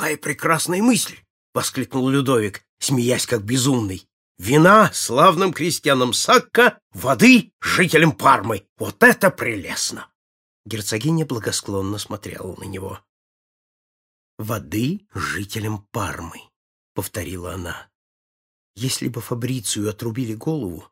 какая прекрасная мысль!» — воскликнул Людовик, смеясь как безумный. «Вина славным крестьянам Сакка, воды жителям Пармы! Вот это прелестно!» Герцогиня благосклонно смотрела на него. «Воды жителям Пармы», — повторила она. «Если бы Фабрицию отрубили голову,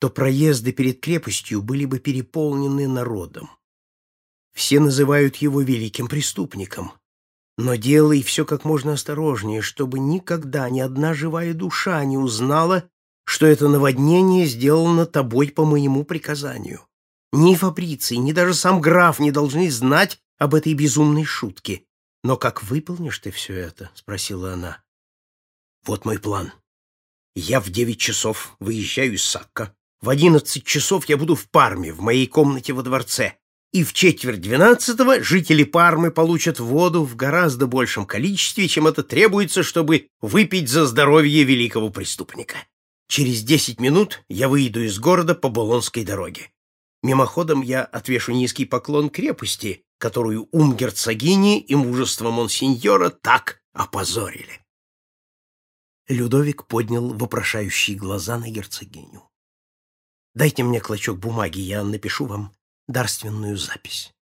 то проезды перед крепостью были бы переполнены народом. Все называют его великим преступником, но делай все как можно осторожнее, чтобы никогда ни одна живая душа не узнала, что это наводнение сделано тобой по моему приказанию. Ни Фабриций, ни даже сам граф не должны знать об этой безумной шутке. Но как выполнишь ты все это? — спросила она. Вот мой план. Я в девять часов выезжаю из Сакка. В одиннадцать часов я буду в Парме, в моей комнате во дворце и в четверть двенадцатого жители Пармы получат воду в гораздо большем количестве, чем это требуется, чтобы выпить за здоровье великого преступника. Через десять минут я выйду из города по Болонской дороге. Мимоходом я отвешу низкий поклон крепости, которую ум герцогини и мужество монсеньора так опозорили. Людовик поднял вопрошающие глаза на герцогиню. «Дайте мне клочок бумаги, я напишу вам дарственную запись.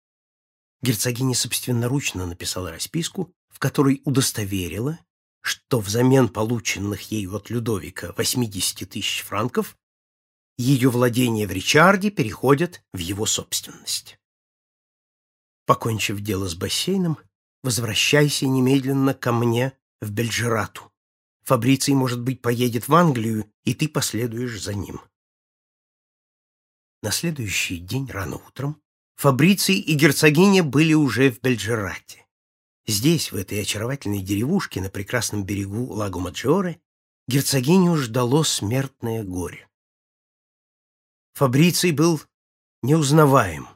Герцогиня собственноручно написала расписку, в которой удостоверила, что взамен полученных ею от Людовика 80 тысяч франков ее владения в Ричарде переходят в его собственность. Покончив дело с бассейном, возвращайся немедленно ко мне в Бельджерату. Фабриций, может быть, поедет в Англию, и ты последуешь за ним. На следующий день рано утром Фабриций и герцогиня были уже в Бельджерате. Здесь, в этой очаровательной деревушке на прекрасном берегу Лагу Маджоре, герцогиню ждало смертное горе. Фабриций был неузнаваем.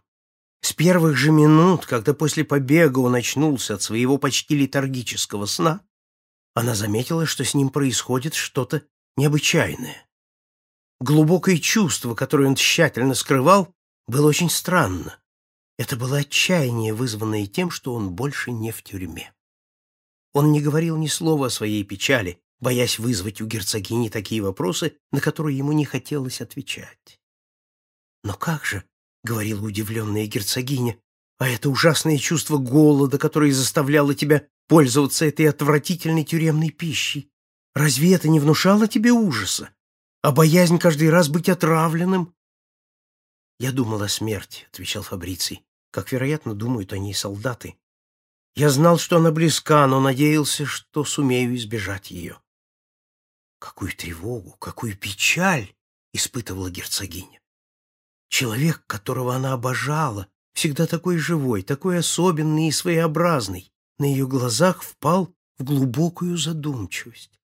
С первых же минут, когда после побега он очнулся от своего почти летаргического сна, она заметила, что с ним происходит что-то необычайное. Глубокое чувство, которое он тщательно скрывал, было очень странно. Это было отчаяние, вызванное тем, что он больше не в тюрьме. Он не говорил ни слова о своей печали, боясь вызвать у герцогини такие вопросы, на которые ему не хотелось отвечать. «Но как же?» — говорила удивленная герцогиня. «А это ужасное чувство голода, которое заставляло тебя пользоваться этой отвратительной тюремной пищей. Разве это не внушало тебе ужаса? А боязнь каждый раз быть отравленным. «Я думал о смерти», — отвечал Фабриций, «как, вероятно, думают они и солдаты. Я знал, что она близка, но надеялся, что сумею избежать ее». Какую тревогу, какую печаль испытывала герцогиня. Человек, которого она обожала, всегда такой живой, такой особенный и своеобразный, на ее глазах впал в глубокую задумчивость.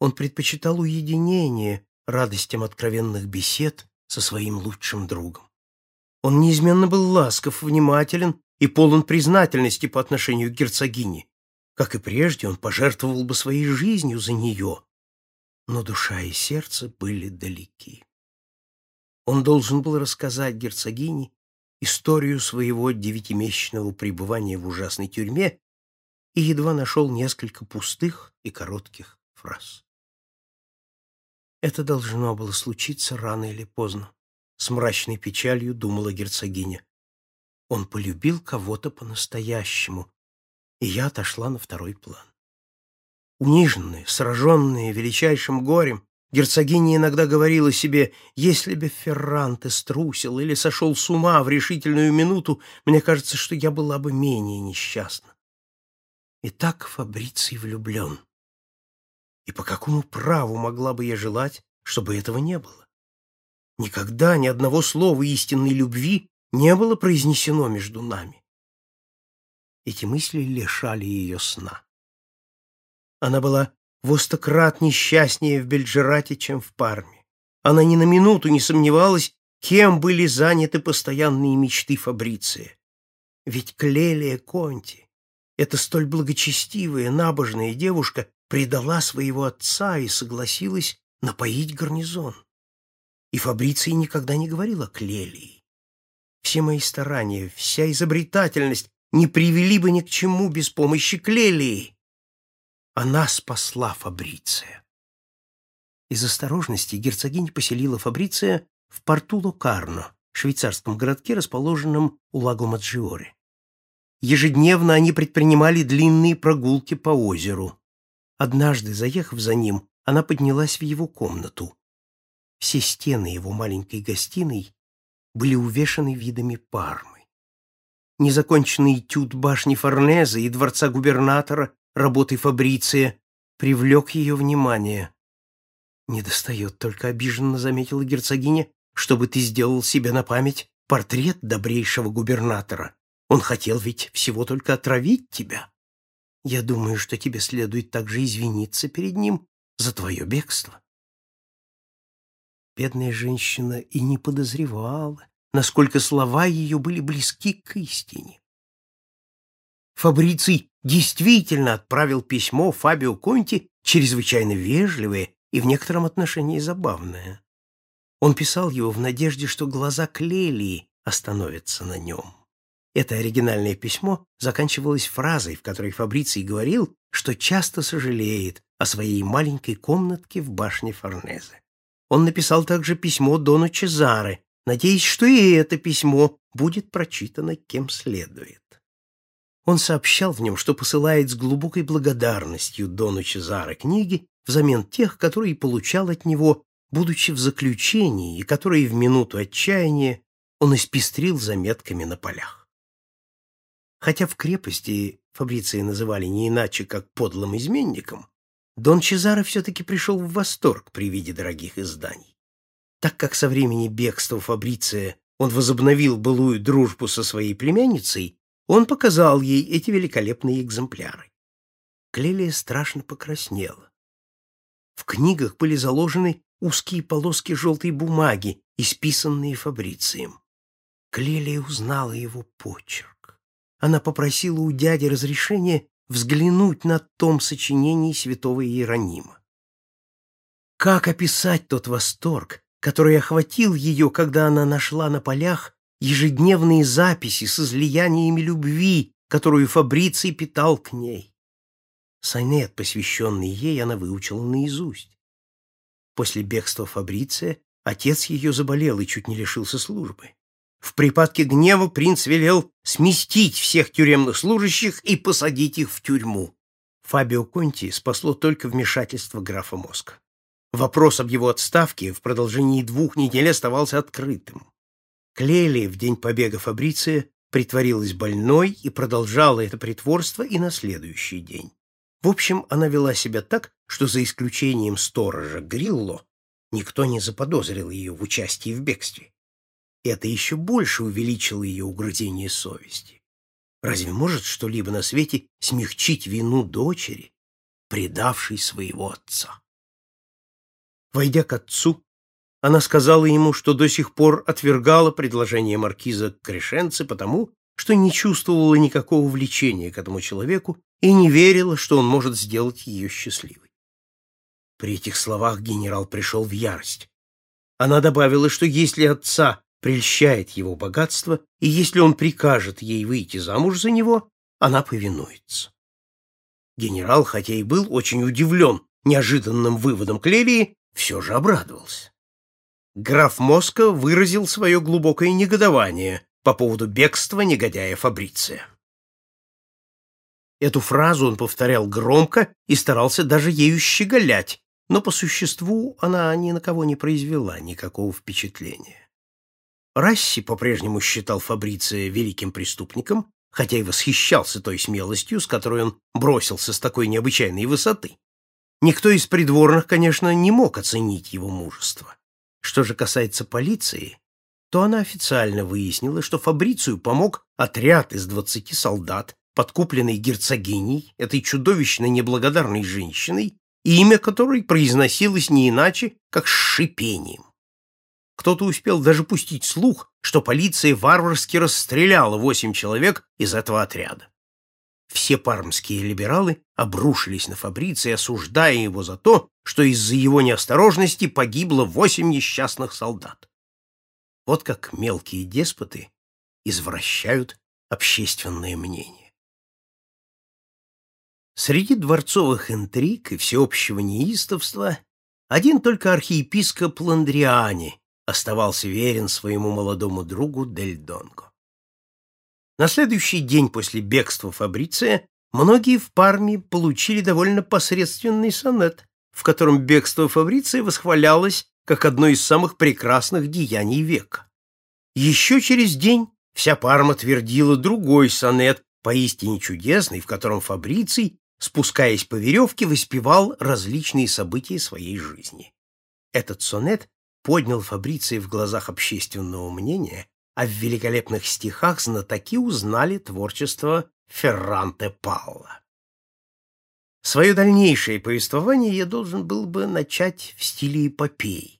Он предпочитал уединение, радостям откровенных бесед со своим лучшим другом. Он неизменно был ласков, внимателен и полон признательности по отношению к герцогине. Как и прежде, он пожертвовал бы своей жизнью за нее, но душа и сердце были далеки. Он должен был рассказать герцогине историю своего девятимесячного пребывания в ужасной тюрьме и едва нашел несколько пустых и коротких фраз. Это должно было случиться рано или поздно. С мрачной печалью думала герцогиня. Он полюбил кого-то по-настоящему, и я отошла на второй план. Униженная, сраженная величайшим горем, герцогиня иногда говорила себе, если бы Ферранте струсил или сошел с ума в решительную минуту, мне кажется, что я была бы менее несчастна. И так Фабриций влюблен. И по какому праву могла бы я желать, чтобы этого не было? Никогда ни одного слова истинной любви не было произнесено между нами. Эти мысли лишали ее сна. Она была в стократ несчастнее в Бельджерате, чем в Парме. Она ни на минуту не сомневалась, кем были заняты постоянные мечты Фабриция. Ведь Клелия Конти, эта столь благочестивая, набожная девушка, предала своего отца и согласилась напоить гарнизон. И Фабриций никогда не говорил о Клелии. Все мои старания, вся изобретательность не привели бы ни к чему без помощи Клелии. Она спасла Фабриция. Из осторожности герцогиня поселила Фабриция в порту Локарно, швейцарском городке, расположенном у лагу Маджиоре. Ежедневно они предпринимали длинные прогулки по озеру. Однажды, заехав за ним, она поднялась в его комнату. Все стены его маленькой гостиной были увешаны видами Пармы. Незаконченный этюд башни Форнеза и дворца губернатора, работы Фабриция, привлек ее внимание. «Недостает только обиженно», — заметила герцогиня, «чтобы ты сделал себе на память портрет добрейшего губернатора. Он хотел ведь всего только отравить тебя. Я думаю, что тебе следует также извиниться перед ним за твое бегство». Бедная женщина и не подозревала, насколько слова ее были близки к истине. Фабриций действительно отправил письмо Фабио Конти, чрезвычайно вежливое и в некотором отношении забавное. Он писал его в надежде, что глаза Клелии остановятся на нем. Это оригинальное письмо заканчивалось фразой, в которой Фабриций говорил, что часто сожалеет о своей маленькой комнатке в башне Форнезе. Он написал также письмо Дону Чезаре, надеясь, что и это письмо будет прочитано кем следует. Он сообщал в нем, что посылает с глубокой благодарностью Дону Чезаре книги взамен тех, которые получал от него, будучи в заключении, и которые в минуту отчаяния он испестрил заметками на полях. Хотя в крепости Фабриции называли не иначе, как подлым изменником, Дон Чезаро все-таки пришел в восторг при виде дорогих изданий. Так как со времени бегства Фабриция он возобновил былую дружбу со своей племянницей, он показал ей эти великолепные экземпляры. Клелия страшно покраснела. В книгах были заложены узкие полоски желтой бумаги, исписанные Фабрицием. Клелия узнала его почерк. Она попросила у дяди разрешения взглянуть на том сочинении святого Иеронима. Как описать тот восторг, который охватил ее, когда она нашла на полях ежедневные записи с излияниями любви, которую Фабриций питал к ней? Сонет, посвященный ей, она выучила наизусть. После бегства Фабриция отец ее заболел и чуть не лишился службы. В припадке гнева принц велел сместить всех тюремных служащих и посадить их в тюрьму. Фабио Конти спасло только вмешательство графа Моска. Вопрос об его отставке в продолжении двух недель оставался открытым. Клели в день побега Фабриция притворилась больной и продолжала это притворство и на следующий день. В общем, она вела себя так, что за исключением сторожа Грилло никто не заподозрил ее в участии в бегстве. Это еще больше увеличило ее угрызение совести. Разве может что-либо на свете смягчить вину дочери, предавшей своего отца? Войдя к отцу, она сказала ему, что до сих пор отвергала предложение маркиза Крешенцы потому, что не чувствовала никакого влечения к этому человеку и не верила, что он может сделать ее счастливой. При этих словах генерал пришел в ярость. Она добавила, что если отца прельщает его богатство, и если он прикажет ей выйти замуж за него, она повинуется. Генерал, хотя и был очень удивлен неожиданным выводом Клелии, все же обрадовался. Граф Моско выразил свое глубокое негодование по поводу бегства негодяя Фабриция. Эту фразу он повторял громко и старался даже ею щеголять, но по существу она ни на кого не произвела никакого впечатления. Расси по-прежнему считал Фабриция великим преступником, хотя и восхищался той смелостью, с которой он бросился с такой необычайной высоты. Никто из придворных, конечно, не мог оценить его мужество. Что же касается полиции, то она официально выяснила, что Фабрицию помог отряд из двадцати солдат, подкупленный герцогиней, этой чудовищно неблагодарной женщиной, имя которой произносилось не иначе, как с шипением. Кто-то успел даже пустить слух, что полиция варварски расстреляла восемь человек из этого отряда. Все пармские либералы обрушились на Фабриция, осуждая его за то, что из-за его неосторожности погибло восемь несчастных солдат. Вот как мелкие деспоты извращают общественное мнение. Среди дворцовых интриг и всеобщего неистовства один только архиепископ Ландриани оставался верен своему молодому другу Дель Донго. На следующий день после бегства Фабриция многие в Парме получили довольно посредственный сонет, в котором бегство Фабриция восхвалялось как одно из самых прекрасных деяний века. Еще через день вся Парма твердила другой сонет, поистине чудесный, в котором Фабриций спускаясь по веревке, воспевал различные события своей жизни. Этот сонет поднял Фабриция в глазах общественного мнения, а в великолепных стихах знатоки узнали творчество Ферранте Палла. Свое дальнейшее повествование я должен был бы начать в стиле эпопеи.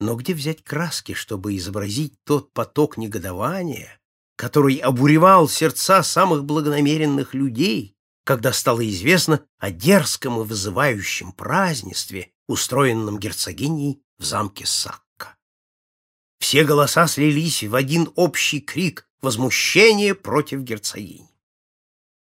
Но где взять краски, чтобы изобразить тот поток негодования, который обуревал сердца самых благонамеренных людей, когда стало известно о дерзком и вызывающем празднестве, устроенном герцогиней в замке Сакка. Все голоса слились в один общий крик возмущения против герцогини.